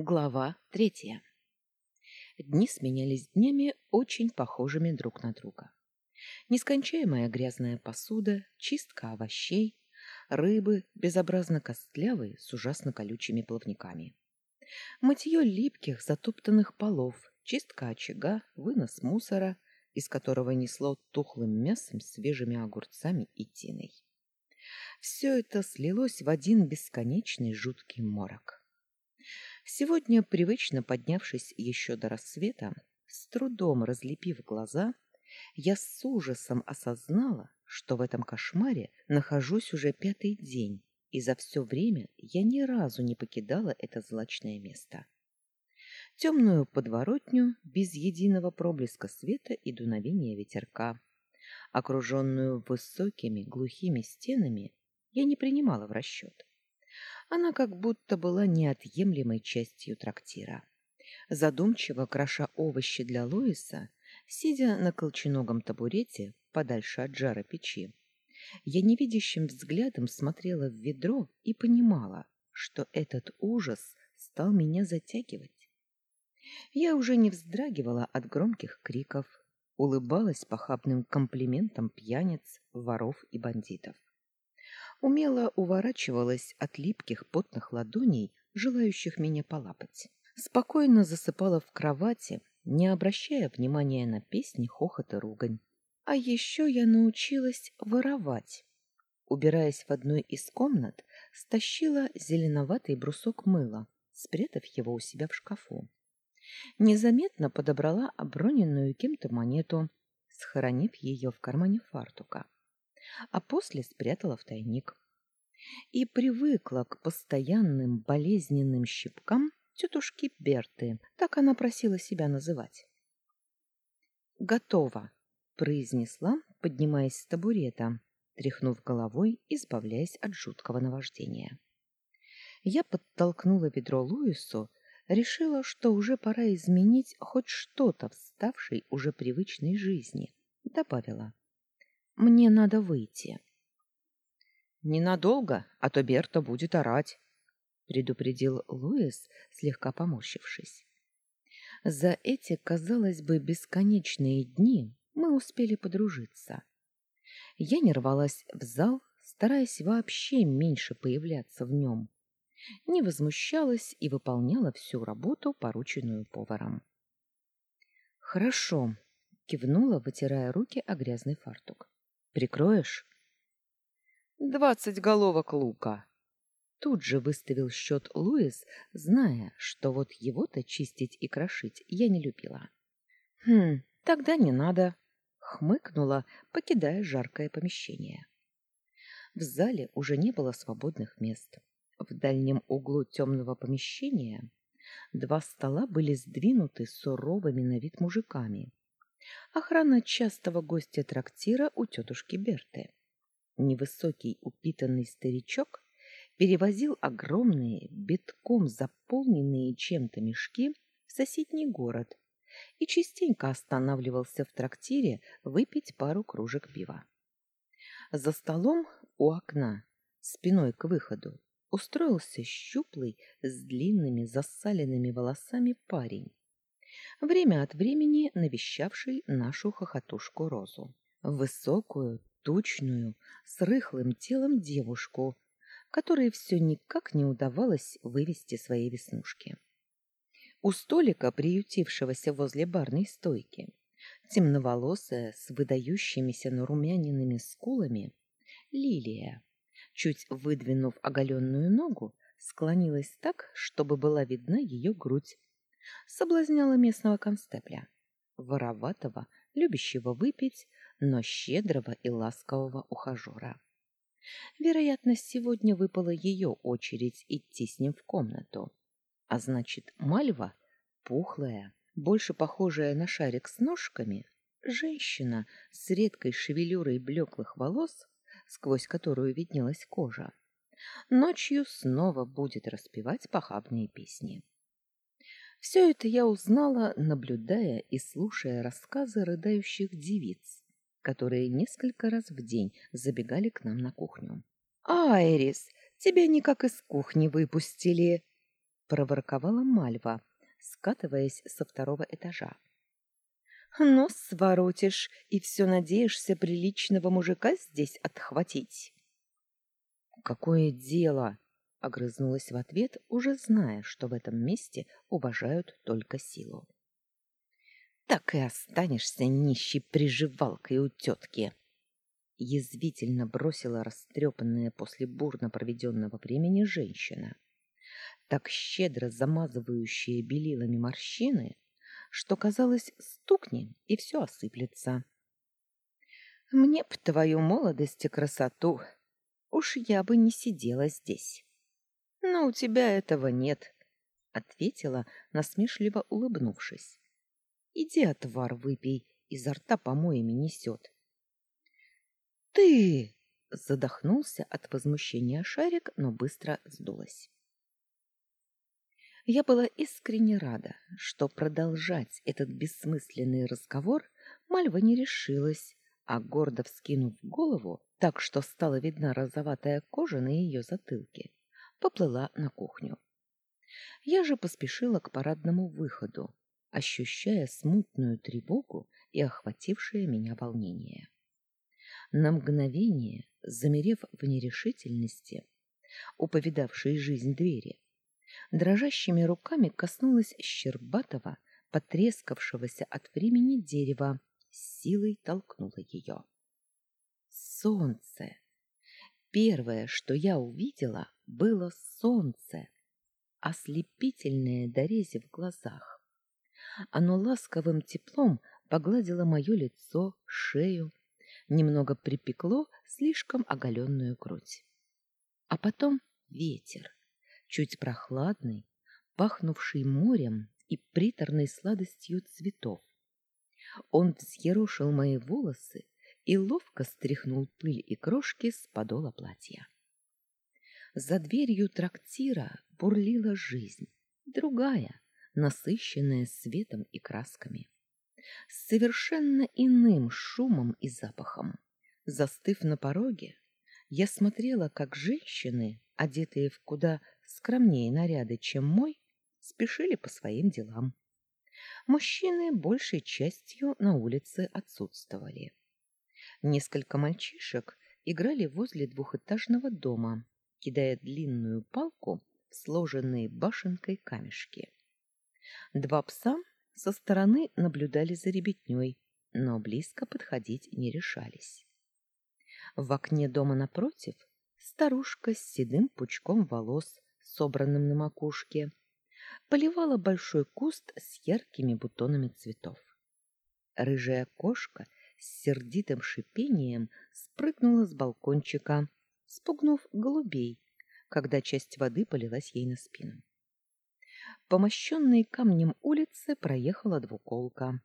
Глава третья. Дни сменялись днями, очень похожими друг на друга. Нескончаемая грязная посуда, чистка овощей, рыбы, безобразно костлявые, с ужасно колючими плавниками. Мытье липких, затоптанных полов, чистка очага, вынос мусора, из которого несло тухлым мясом, свежими огурцами и тиной. Все это слилось в один бесконечный жуткий морок. Сегодня, привычно поднявшись еще до рассвета, с трудом разлепив глаза, я с ужасом осознала, что в этом кошмаре нахожусь уже пятый день, и за все время я ни разу не покидала это злачное место. Темную подворотню без единого проблеска света и дуновения ветерка, окруженную высокими глухими стенами, я не принимала в расчет. Она как будто была неотъемлемой частью трактира. Задумчиво кроша овощи для Луиса, сидя на колченогом табурете подальше от жара печи, я невидящим взглядом смотрела в ведро и понимала, что этот ужас стал меня затягивать. Я уже не вздрагивала от громких криков, улыбалась похабным комплиментам пьяниц, воров и бандитов умело уворачивалась от липких потных ладоней, желающих меня полапать. Спокойно засыпала в кровати, не обращая внимания на песни, хохот и ругань. А еще я научилась воровать. Убираясь в одной из комнат, стащила зеленоватый брусок мыла, спрятав его у себя в шкафу. Незаметно подобрала оброненную кем-то монету, схоронив ее в кармане фартука а после спрятала в тайник. И привыкла к постоянным болезненным щипкам тетушки Берты, так она просила себя называть. «Готово», — произнесла, поднимаясь с табурета, тряхнув головой, избавляясь от жуткого наваждения. Я подтолкнула ведро Луису, решила, что уже пора изменить хоть что-то в ставшей уже привычной жизни. Добавила. Мне надо выйти. Ненадолго, а то Берта будет орать, предупредил Луис, слегка поморщившись. За эти, казалось бы, бесконечные дни мы успели подружиться. Я не рвалась в зал, стараясь вообще меньше появляться в нем. Не возмущалась и выполняла всю работу, порученную поваром. «Хорошо», — кивнула, вытирая руки о грязный фартук. Прикроешь? Двадцать головок лука. Тут же выставил счет Луис, зная, что вот его-то чистить и крошить я не любила. Хм, тогда не надо, хмыкнула, покидая жаркое помещение. В зале уже не было свободных мест. В дальнем углу темного помещения два стола были сдвинуты суровыми на вид мужиками, охрана частого гостя трактира у тетушки Берты. Невысокий упитанный старичок перевозил огромные, битком заполненные чем-то мешки в соседний город и частенько останавливался в трактире выпить пару кружек пива. За столом у окна, спиной к выходу, устроился щуплый с длинными засаленными волосами парень время от времени навещавший нашу хохотушку Розу. Высокую, тучную, с рыхлым телом девушку, которой все никак не удавалось вывести свои веснушки. У столика, приютившегося возле барной стойки, темноволосая, с выдающимися нарумяненными скулами, Лилия, чуть выдвинув оголенную ногу, склонилась так, чтобы была видна ее грудь, соблазняла местного констепля, вороватого, любящего выпить, но щедрого и ласкового ухажера. Вероятно, сегодня выпала ее очередь идти с ним в комнату. А значит, Мальва, пухлая, больше похожая на шарик с ножками, женщина с редкой шевелюрой блеклых волос, сквозь которую виднелась кожа, ночью снова будет распевать похабные песни. Все это я узнала, наблюдая и слушая рассказы рыдающих девиц, которые несколько раз в день забегали к нам на кухню. «Айрис, тебя никак из кухни выпустили!» проворковала Мальва, скатываясь со второго этажа. Нос своротишь и все надеешься приличного мужика здесь отхватить. Какое дело? Огрызнулась в ответ, уже зная, что в этом месте уважают только силу. Так и останешься нищей приживалкой у тетки. Язвительно бросила растрепанная после бурно проведенного времени женщина, так щедро замазывающая белилами морщины, что, казалось, стукни, и все осыплется. Мне б твою молодость и красоту, уж я бы не сидела здесь. Но у тебя этого нет, — ответила, насмешливо улыбнувшись. Иди отвар выпей, изо рта помоями несет. Ты! Задохнулся от возмущения шарик, но быстро сдулась. Я была искренне рада, что продолжать этот бессмысленный разговор Мальва не решилась, а гордо вскинув голову, так что стала видна розоватая кожа на ее затылке, поплыла на кухню. Я же поспешила к парадному выходу, ощущая смутную тревогу и охватившее меня волнение. На мгновение, замерев в нерешительности, у повидавшей жизнь двери, дрожащими руками коснулась щербатого, потрескавшегося от времени дерева, с силой толкнула ее. Солнце! Первое, что я увидела, было солнце, ослепительное дорези в глазах. Оно ласковым теплом погладило мое лицо, шею, немного припекло слишком оголенную грудь. А потом ветер чуть прохладный, пахнувший морем и приторной сладостью цветов. Он взъерошил мои волосы и ловко стряхнул пыль и крошки с подола платья. За дверью трактира бурлила жизнь, другая, насыщенная светом и красками, с совершенно иным шумом и запахом. Застыв на пороге, я смотрела, как женщины, одетые в куда скромнее наряды, чем мой, спешили по своим делам. Мужчины большей частью на улице отсутствовали. Несколько мальчишек играли возле двухэтажного дома, кидая длинную палку в сложенные башенкой камешки. Два пса со стороны наблюдали за ребятней, но близко подходить не решались. В окне дома напротив старушка с седым пучком волос собранным на макушке, поливала большой куст с яркими бутонами цветов. Рыжая кошка с сердитым шипением спрыгнула с балкончика, спугнув голубей, когда часть воды полилась ей на спину. По мощенной камнем улице проехала двуколка.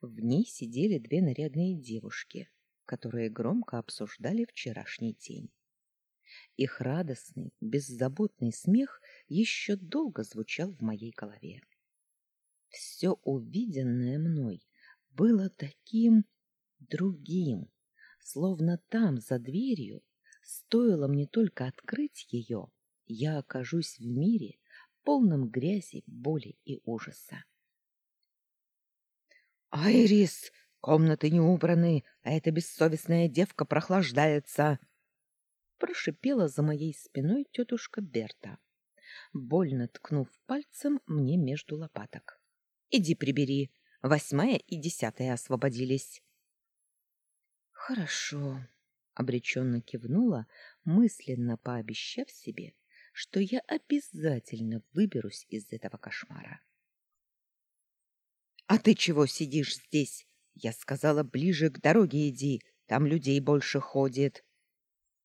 В ней сидели две нарядные девушки, которые громко обсуждали вчерашний день. Их радостный, беззаботный смех еще долго звучал в моей голове. Все увиденное мной было таким другим, словно там, за дверью, стоило мне только открыть ее, я окажусь в мире, полном грязи, боли и ужаса. «Айрис, комнаты не убраны, а эта бессовестная девка прохлаждается!» прошипела за моей спиной тетушка Берта, больно ткнув пальцем мне между лопаток. Иди прибери, восьмая и десятая освободились. Хорошо, обреченно кивнула, мысленно пообещав себе, что я обязательно выберусь из этого кошмара. А ты чего сидишь здесь? Я сказала, ближе к дороге иди, там людей больше ходит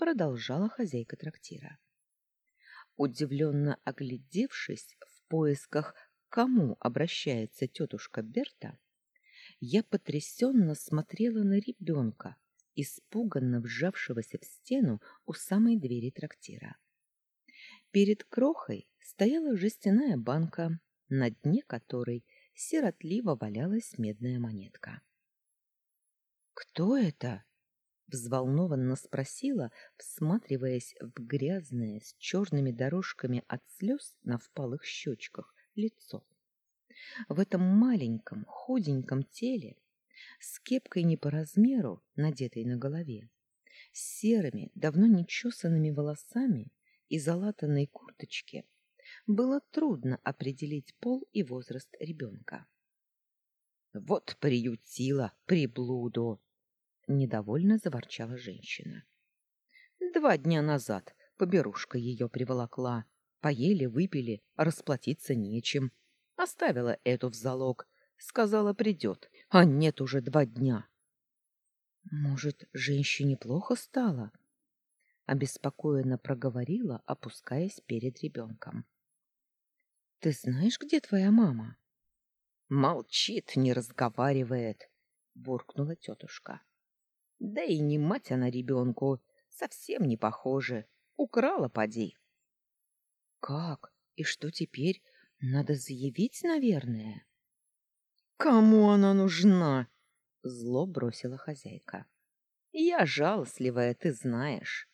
продолжала хозяйка трактира. Удивленно оглядевшись в поисках, кому обращается тетушка Берта, я потрясенно смотрела на ребенка, испуганно вжавшегося в стену у самой двери трактира. Перед крохой стояла жестяная банка, на дне которой сиротливо валялась медная монетка. «Кто это?» Взволнованно спросила, всматриваясь в грязное с черными дорожками от слез на впалых щечках лицо. В этом маленьком, худеньком теле, с кепкой не по размеру, надетой на голове, с серыми, давно нечесанными волосами и залатанной курточке, было трудно определить пол и возраст ребенка. «Вот приютила приблуду!» — недовольно заворчала женщина. «Два дня назад поберушка ее приволокла. Поели, выпили, расплатиться нечем. Оставила эту в залог. Сказала, придет, а нет уже два дня. Может, женщине плохо стало? Обеспокоенно проговорила, опускаясь перед ребенком. Ты знаешь, где твоя мама? Молчит, не разговаривает, буркнула тетушка. Да и не мать она ребенку, совсем не похоже. Украла, поди. Как? И что теперь? Надо заявить, наверное. Кому она нужна? Зло бросила хозяйка. Я жалостливая, ты знаешь.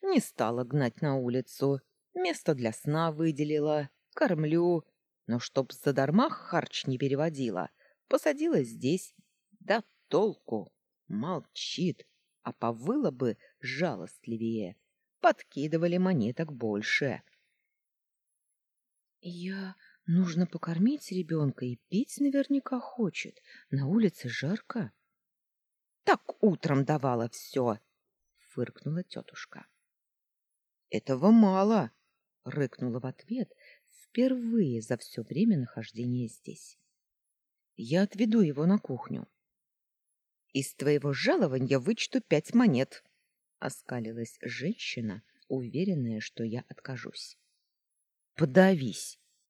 Не стала гнать на улицу, место для сна выделила, кормлю, но чтоб задарма харч не переводила, посадила здесь. Да толку, молчит, а повыла бы жалостливее. Подкидывали монеток больше. Я Нужно покормить ребенка и пить наверняка хочет. На улице жарко. — Так утром давала все, — фыркнула тетушка. — Этого мало, — рыкнула в ответ впервые за все время нахождения здесь. — Я отведу его на кухню. — Из твоего жалования вычту пять монет, — оскалилась женщина, уверенная, что я откажусь. — Подавись!